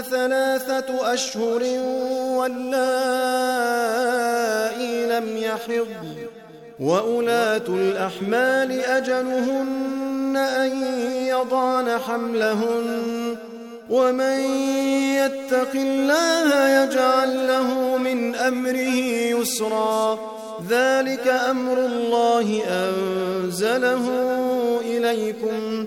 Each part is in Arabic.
ثلاثة أشهر واللائي لم يحضن وأولاة الأحمال أجلهن أن يضعن حملهن ومن يتق الله يجعل له من أمره يسرا. ذلك أمر الله أنزله إليكم.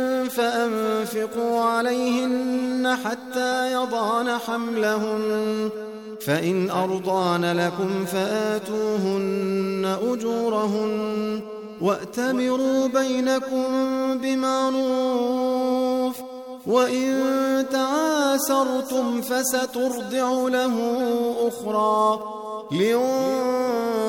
فأنفقوا عليهن حتى يضعن حملهن فإن أرضان لكم فآتوهن أجورهن وأتمروا بينكم بمعروف وإن تعاسرتم فسترضع له أخرى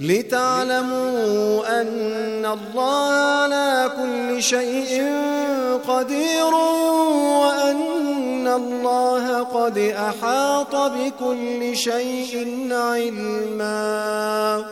لتعلموا أن الله على كل شيء قدير وأن الله قد أحاط بكل شيء علما.